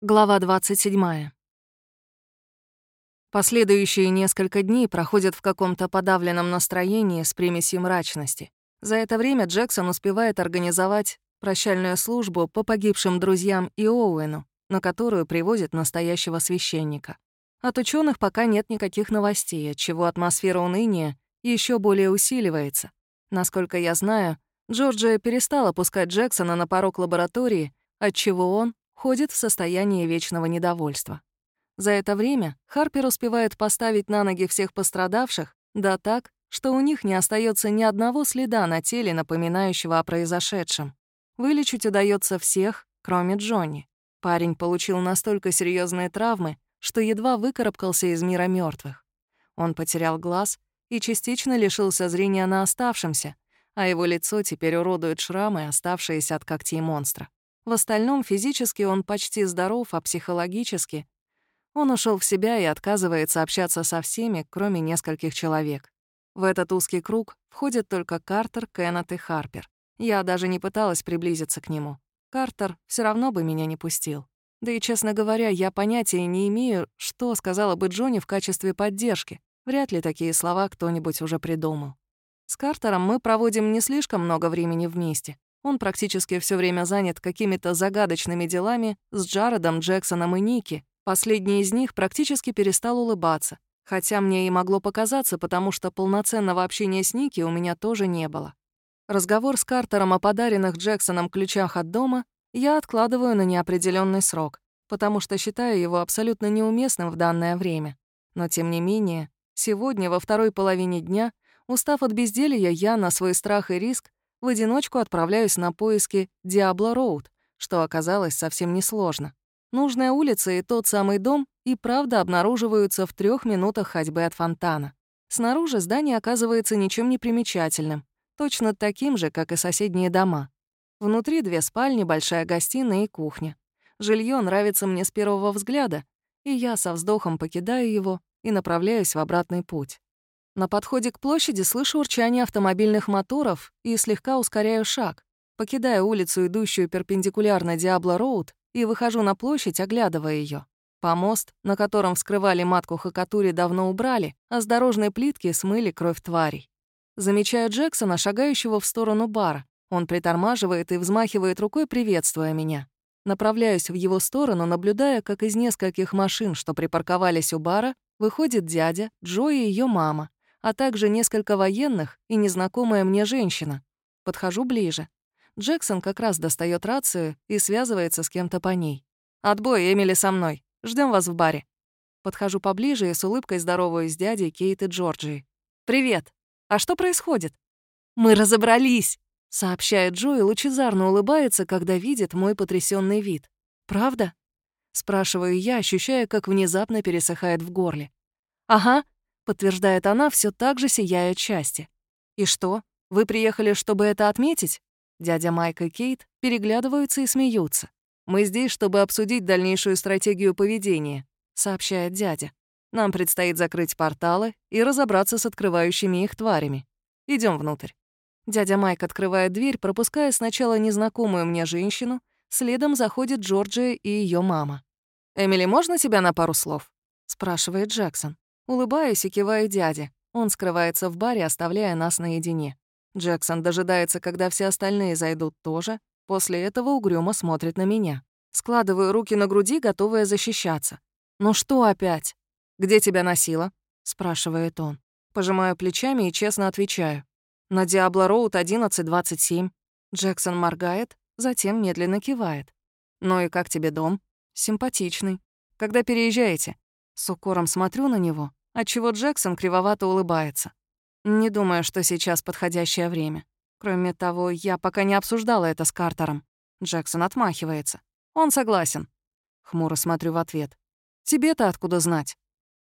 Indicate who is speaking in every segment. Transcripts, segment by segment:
Speaker 1: Глава 27. Последующие несколько дней проходят в каком-то подавленном настроении с примесью мрачности. За это время Джексон успевает организовать прощальную службу по погибшим друзьям и Оуэну, на которую привозят настоящего священника. От ученых пока нет никаких новостей, отчего атмосфера уныния еще более усиливается. Насколько я знаю, Джорджия перестала пускать Джексона на порог лаборатории, отчего он ходит в состоянии вечного недовольства. За это время Харпер успевает поставить на ноги всех пострадавших, да так, что у них не остается ни одного следа на теле, напоминающего о произошедшем. Вылечить удается всех, кроме Джонни. Парень получил настолько серьезные травмы, что едва выкарабкался из мира мертвых. Он потерял глаз и частично лишился зрения на оставшемся, а его лицо теперь уродует шрамы, оставшиеся от когтей монстра. В остальном физически он почти здоров, а психологически он ушел в себя и отказывается общаться со всеми, кроме нескольких человек. В этот узкий круг входят только Картер, Кеннет и Харпер. Я даже не пыталась приблизиться к нему. Картер все равно бы меня не пустил. Да и, честно говоря, я понятия не имею, что сказала бы Джонни в качестве поддержки. Вряд ли такие слова кто-нибудь уже придумал. С Картером мы проводим не слишком много времени вместе. Он практически все время занят какими-то загадочными делами с Джаредом, Джексоном и Ники. Последний из них практически перестал улыбаться, хотя мне и могло показаться, потому что полноценного общения с Ники у меня тоже не было. Разговор с Картером о подаренных Джексоном ключах от дома я откладываю на неопределенный срок, потому что считаю его абсолютно неуместным в данное время. Но тем не менее, сегодня, во второй половине дня, устав от безделья, я на свой страх и риск в одиночку отправляюсь на поиски Диабло-Роуд, что оказалось совсем несложно. Нужная улица и тот самый дом и правда обнаруживаются в трех минутах ходьбы от фонтана. Снаружи здание оказывается ничем не примечательным, точно таким же, как и соседние дома. Внутри две спальни, большая гостиная и кухня. Жилье нравится мне с первого взгляда, и я со вздохом покидаю его и направляюсь в обратный путь. На подходе к площади слышу урчание автомобильных моторов и слегка ускоряю шаг. Покидаю улицу, идущую перпендикулярно Диабло-Роуд, и выхожу на площадь, оглядывая ее. Помост, на котором вскрывали матку Хакатури, давно убрали, а с дорожной плитки смыли кровь тварей. Замечаю Джексона, шагающего в сторону бара. Он притормаживает и взмахивает рукой, приветствуя меня. Направляюсь в его сторону, наблюдая, как из нескольких машин, что припарковались у бара, выходит дядя, Джо и ее мама, а также несколько военных и незнакомая мне женщина. Подхожу ближе. Джексон как раз достает рацию и связывается с кем-то по ней. «Отбой, Эмили со мной. Ждем вас в баре». Подхожу поближе и с улыбкой здороваюсь с дядей Кейт и Джорджией. «Привет. А что происходит?» «Мы разобрались», — сообщает Джо и лучезарно улыбается, когда видит мой потрясенный вид. «Правда?» — спрашиваю я, ощущая, как внезапно пересыхает в горле. «Ага, подтверждает она, все так же сияя от счастья. «И что, вы приехали, чтобы это отметить?» Дядя Майк и Кейт переглядываются и смеются. «Мы здесь, чтобы обсудить дальнейшую стратегию поведения», — сообщает дядя. «Нам предстоит закрыть порталы и разобраться с открывающими их тварями. Идем внутрь». Дядя Майк открывает дверь, пропуская сначала незнакомую мне женщину, следом заходит Джорджия и ее мама. «Эмили, можно тебя на пару слов?» — спрашивает Джексон. Улыбаюсь и киваю дяде. Он скрывается в баре, оставляя нас наедине. Джексон дожидается, когда все остальные зайдут тоже. После этого угрюмо смотрит на меня. Складываю руки на груди, готовая защищаться. «Ну что опять?» «Где тебя носило?» — спрашивает он. Пожимаю плечами и честно отвечаю. «На Диабло-Роуд 1127». Джексон моргает, затем медленно кивает. «Ну и как тебе дом?» «Симпатичный. Когда переезжаете?» С укором смотрю на него, отчего Джексон кривовато улыбается. Не думаю, что сейчас подходящее время. Кроме того, я пока не обсуждала это с Картером. Джексон отмахивается. Он согласен. Хмуро смотрю в ответ. Тебе-то откуда знать?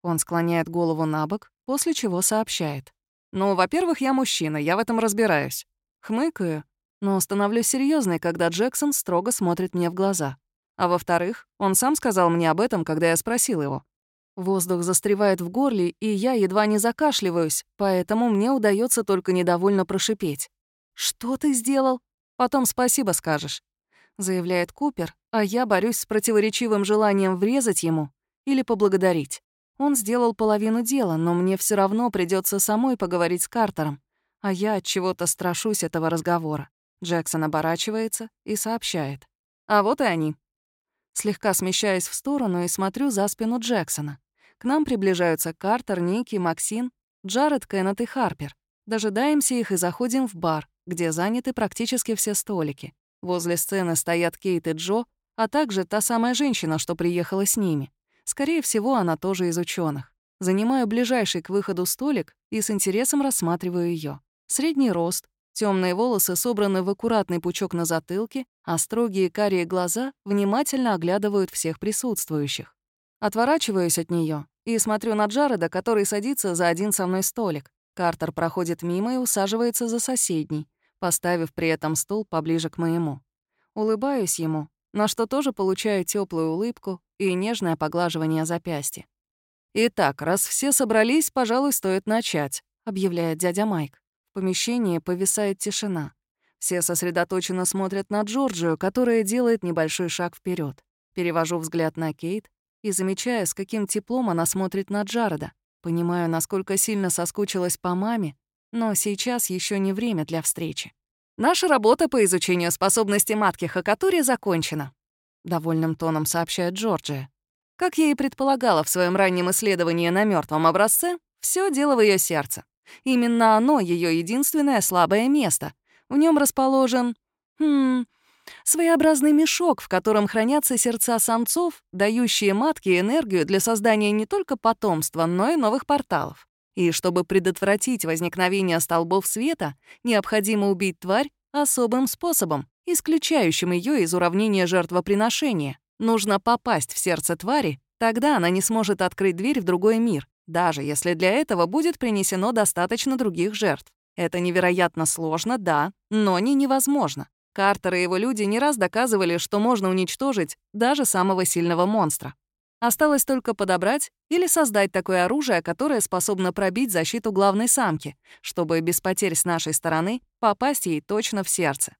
Speaker 1: Он склоняет голову на бок, после чего сообщает. «Ну, во-первых, я мужчина, я в этом разбираюсь». Хмыкаю, но становлюсь серьезной, когда Джексон строго смотрит мне в глаза. А во-вторых, он сам сказал мне об этом, когда я спросил его. Воздух застревает в горле, и я едва не закашливаюсь, поэтому мне удается только недовольно прошипеть. «Что ты сделал? Потом спасибо скажешь». — заявляет Купер, а я борюсь с противоречивым желанием врезать ему или поблагодарить. Он сделал половину дела, но мне все равно придется самой поговорить с Картером, а я от чего-то страшусь этого разговора. Джексон оборачивается и сообщает. А вот и они. Слегка смещаясь в сторону и смотрю за спину Джексона. Нам приближаются Картер, Ники, Максин, Джаред, Кеннет и Харпер. Дожидаемся их и заходим в бар, где заняты практически все столики. Возле сцены стоят Кейт и Джо, а также та самая женщина, что приехала с ними. Скорее всего, она тоже из ученых. Занимаю ближайший к выходу столик и с интересом рассматриваю ее. Средний рост, темные волосы собраны в аккуратный пучок на затылке, а строгие карие глаза внимательно оглядывают всех присутствующих. Отворачиваюсь от нее и смотрю на Джареда, который садится за один со мной столик. Картер проходит мимо и усаживается за соседний, поставив при этом стул поближе к моему. Улыбаюсь ему, на что тоже получаю теплую улыбку и нежное поглаживание запястья. «Итак, раз все собрались, пожалуй, стоит начать», — объявляет дядя Майк. В помещении повисает тишина. Все сосредоточенно смотрят на Джорджию, которая делает небольшой шаг вперед. Перевожу взгляд на Кейт и замечаю, с каким теплом она смотрит на Джареда. Понимаю, насколько сильно соскучилась по маме, но сейчас еще не время для встречи. «Наша работа по изучению способности матки Хакатури закончена», — довольным тоном сообщает Джорджия. Как я и предполагала в своем раннем исследовании на мертвом образце, все дело в ее сердце. Именно оно — ее единственное слабое место. В нем расположен... Хм, Своеобразный мешок, в котором хранятся сердца самцов, дающие матке энергию для создания не только потомства, но и новых порталов. И чтобы предотвратить возникновение столбов света, необходимо убить тварь особым способом, исключающим ее из уравнения жертвоприношения. Нужно попасть в сердце твари, тогда она не сможет открыть дверь в другой мир, даже если для этого будет принесено достаточно других жертв. Это невероятно сложно, да, но не невозможно. Картер и его люди не раз доказывали, что можно уничтожить даже самого сильного монстра. Осталось только подобрать или создать такое оружие, которое способно пробить защиту главной самки, чтобы без потерь с нашей стороны попасть ей точно в сердце.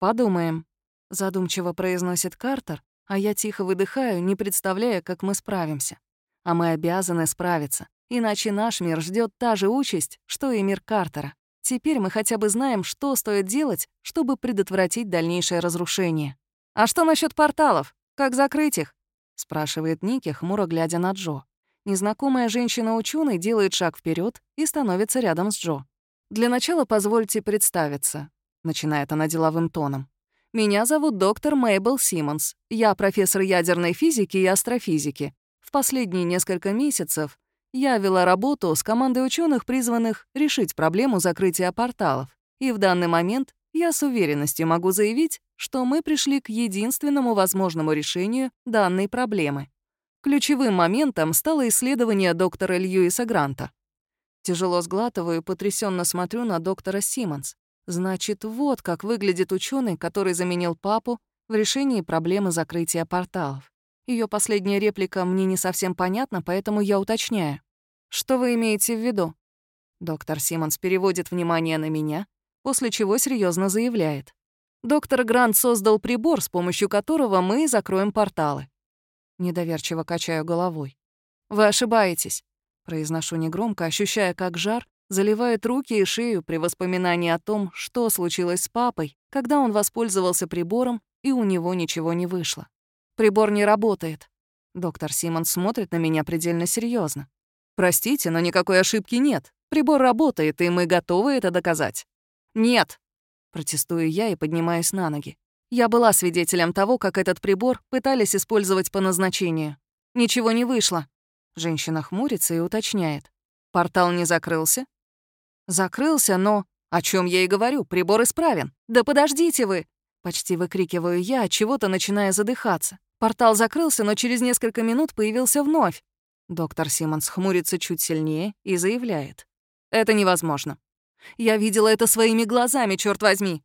Speaker 1: «Подумаем», — задумчиво произносит Картер, а я тихо выдыхаю, не представляя, как мы справимся. А мы обязаны справиться, иначе наш мир ждет та же участь, что и мир Картера. Теперь мы хотя бы знаем, что стоит делать, чтобы предотвратить дальнейшее разрушение. «А что насчет порталов? Как закрыть их?» — спрашивает Ники, хмуро глядя на Джо. Незнакомая женщина-ученый делает шаг вперед и становится рядом с Джо. «Для начала позвольте представиться», — начинает она деловым тоном. «Меня зовут доктор Мейбл Симмонс. Я профессор ядерной физики и астрофизики. В последние несколько месяцев я вела работу с командой ученых, призванных решить проблему закрытия порталов. И в данный момент я с уверенностью могу заявить, что мы пришли к единственному возможному решению данной проблемы. Ключевым моментом стало исследование доктора Льюиса Гранта. Тяжело сглатываю и потрясенно смотрю на доктора Симмонс. Значит, вот как выглядит ученый, который заменил папу в решении проблемы закрытия порталов. Ее последняя реплика мне не совсем понятна, поэтому я уточняю. «Что вы имеете в виду?» Доктор Симмонс переводит внимание на меня, после чего серьезно заявляет. «Доктор Грант создал прибор, с помощью которого мы закроем порталы». Недоверчиво качаю головой. «Вы ошибаетесь», — произношу негромко, ощущая, как жар заливает руки и шею при воспоминании о том, что случилось с папой, когда он воспользовался прибором, и у него ничего не вышло. Прибор не работает. Доктор Симон смотрит на меня предельно серьезно. Простите, но никакой ошибки нет. Прибор работает, и мы готовы это доказать. Нет. Протестую я и поднимаюсь на ноги. Я была свидетелем того, как этот прибор пытались использовать по назначению. Ничего не вышло. Женщина хмурится и уточняет. Портал не закрылся? Закрылся, но... О чем я и говорю, прибор исправен. Да подождите вы! Почти выкрикиваю я, от чего-то начиная задыхаться. Портал закрылся, но через несколько минут появился вновь. Доктор Симмонс хмурится чуть сильнее и заявляет. «Это невозможно. Я видела это своими глазами, черт возьми!»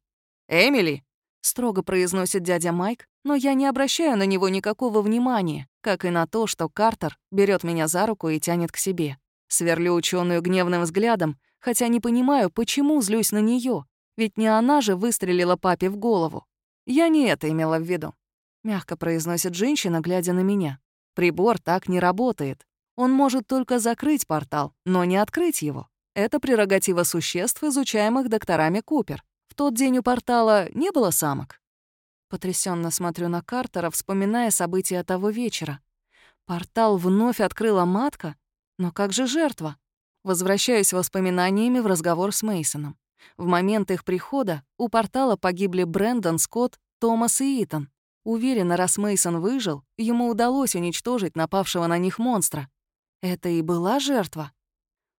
Speaker 1: «Эмили!» — строго произносит дядя Майк, но я не обращаю на него никакого внимания, как и на то, что Картер берет меня за руку и тянет к себе. Сверлю ученую гневным взглядом, хотя не понимаю, почему злюсь на нее, ведь не она же выстрелила папе в голову. «Я не это имела в виду», — мягко произносит женщина, глядя на меня. «Прибор так не работает. Он может только закрыть портал, но не открыть его. Это прерогатива существ, изучаемых докторами Купер. В тот день у портала не было самок. Потрясенно смотрю на Картера, вспоминая события того вечера. Портал вновь открыла матка, но как же жертва? Возвращаюсь воспоминаниями в разговор с Мейсоном. В момент их прихода у портала погибли Брэндон, Скотт, Томас и Итан. Уверена, раз Мейсон выжил, ему удалось уничтожить напавшего на них монстра. Это и была жертва.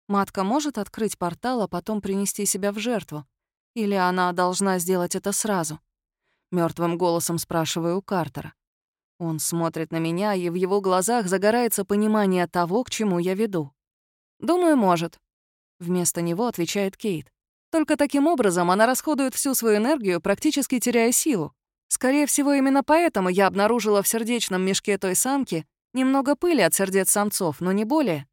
Speaker 1: Матка может открыть портал, а потом принести себя в жертву? Или она должна сделать это сразу? Мертвым голосом спрашиваю у Картера. Он смотрит на меня, и в его глазах загорается понимание того, к чему я веду. «Думаю, может». Вместо него отвечает Кейт. Только таким образом она расходует всю свою энергию, практически теряя силу. Скорее всего, именно поэтому я обнаружила в сердечном мешке той самки немного пыли от сердец самцов, но не более,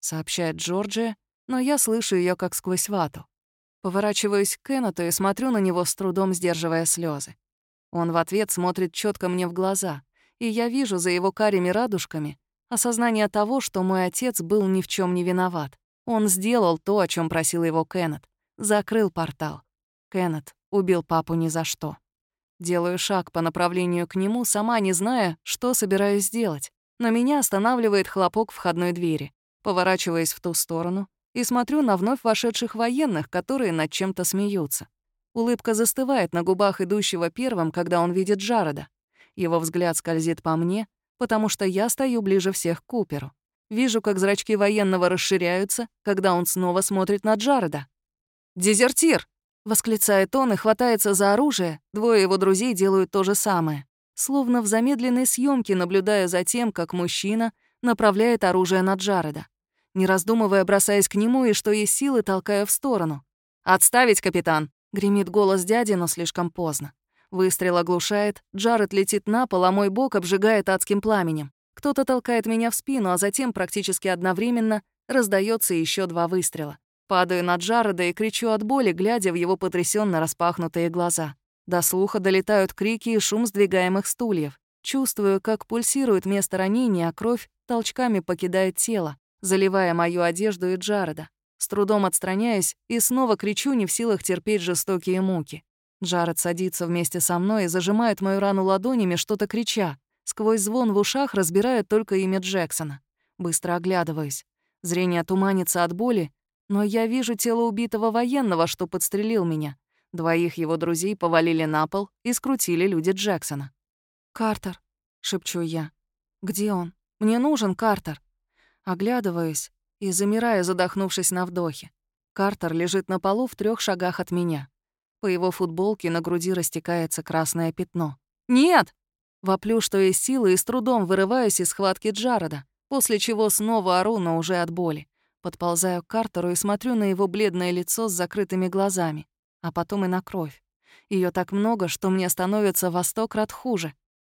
Speaker 1: сообщает Джорджия, но я слышу ее как сквозь вату. Поворачиваюсь к Кеннету и смотрю на него с трудом сдерживая слезы. Он в ответ смотрит четко мне в глаза, и я вижу за его карими радужками осознание того, что мой отец был ни в чем не виноват. Он сделал то, о чем просил его Кеннет. Закрыл портал. Кеннет убил папу ни за что. Делаю шаг по направлению к нему, сама не зная, что собираюсь сделать. Но меня останавливает хлопок входной двери. Поворачиваясь в ту сторону и смотрю на вновь вошедших военных, которые над чем-то смеются. Улыбка застывает на губах идущего первым, когда он видит Джареда. Его взгляд скользит по мне, потому что я стою ближе всех к Куперу. Вижу, как зрачки военного расширяются, когда он снова смотрит на Джареда. «Дезертир!» — восклицает он и хватается за оружие. Двое его друзей делают то же самое. Словно в замедленной съемке, наблюдая за тем, как мужчина направляет оружие на Джареда. Не раздумывая, бросаясь к нему и что есть силы, толкая в сторону. «Отставить, капитан!» Гремит голос дяди, но слишком поздно. Выстрел оглушает, Джаред летит на пол, а мой бок обжигает адским пламенем. Кто-то толкает меня в спину, а затем практически одновременно раздается еще два выстрела. Падаю на Джареда и кричу от боли, глядя в его потрясенно распахнутые глаза. До слуха долетают крики и шум сдвигаемых стульев. Чувствую, как пульсирует место ранения, а кровь толчками покидает тело, заливая мою одежду и Джареда. С трудом отстраняюсь и снова кричу, не в силах терпеть жестокие муки. Джаред садится вместе со мной и зажимает мою рану ладонями, что-то крича. Сквозь звон в ушах разбирает только имя Джексона. Быстро оглядываюсь. Зрение туманится от боли, но я вижу тело убитого военного, что подстрелил меня. Двоих его друзей повалили на пол и скрутили люди Джексона. «Картер», — шепчу я. «Где он? Мне нужен Картер». Оглядываюсь и замираю, задохнувшись на вдохе. Картер лежит на полу в трех шагах от меня. По его футболке на груди растекается красное пятно. «Нет!» Воплю, что есть силы, и с трудом вырываюсь из схватки Джареда, после чего снова ору, но уже от боли. Подползаю к Картеру и смотрю на его бледное лицо с закрытыми глазами, а потом и на кровь. Ее так много, что мне становится во сто крат хуже.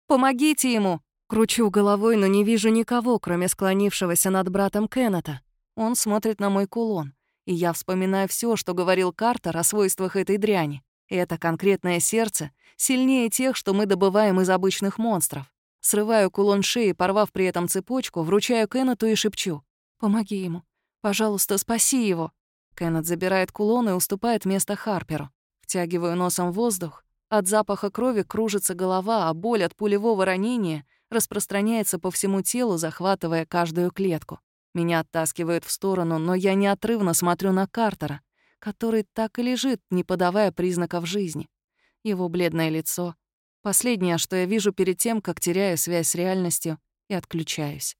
Speaker 1: «Помогите ему!» Кручу головой, но не вижу никого, кроме склонившегося над братом Кеннета. Он смотрит на мой кулон, и я вспоминаю все, что говорил Картер о свойствах этой дряни. Это конкретное сердце сильнее тех, что мы добываем из обычных монстров. Срываю кулон шеи, порвав при этом цепочку, вручаю Кеннету и шепчу. «Помоги ему. Пожалуйста, спаси его». Кеннет забирает кулон и уступает место Харперу. Втягиваю носом воздух. От запаха крови кружится голова, а боль от пулевого ранения распространяется по всему телу, захватывая каждую клетку. Меня оттаскивают в сторону, но я неотрывно смотрю на Картера, который так и лежит, не подавая признаков жизни. Его бледное лицо — последнее, что я вижу перед тем, как теряю связь с реальностью и отключаюсь.